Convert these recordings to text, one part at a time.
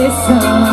Boleh minta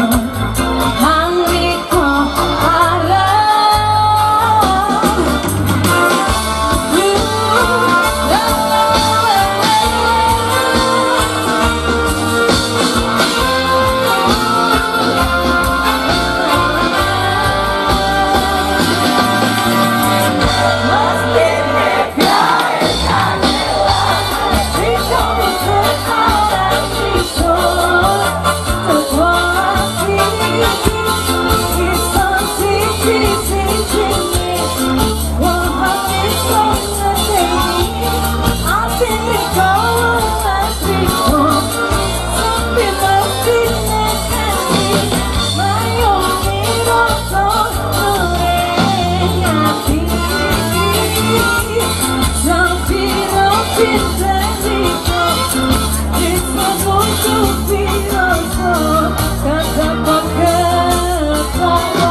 tepuk tangan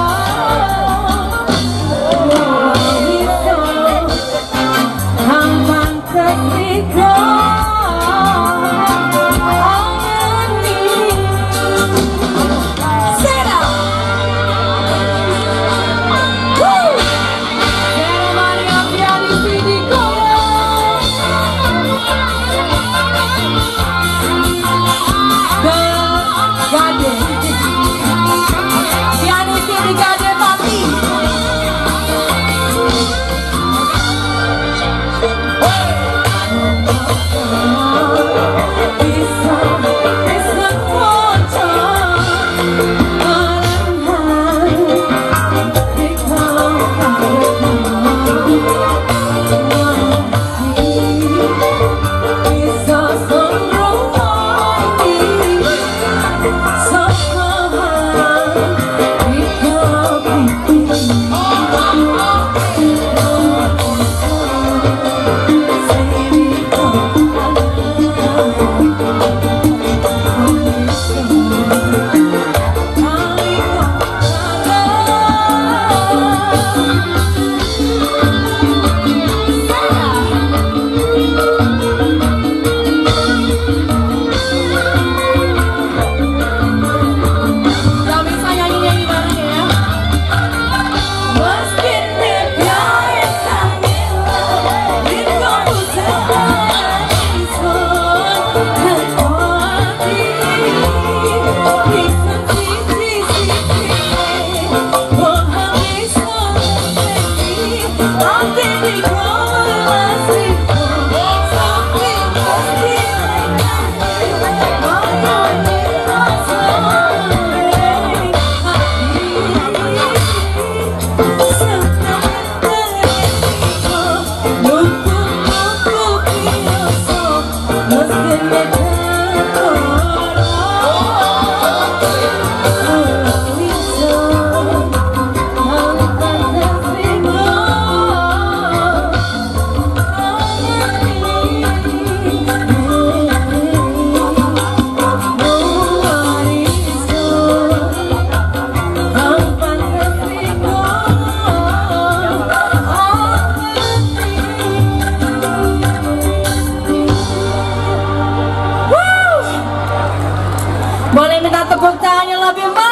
yang lebih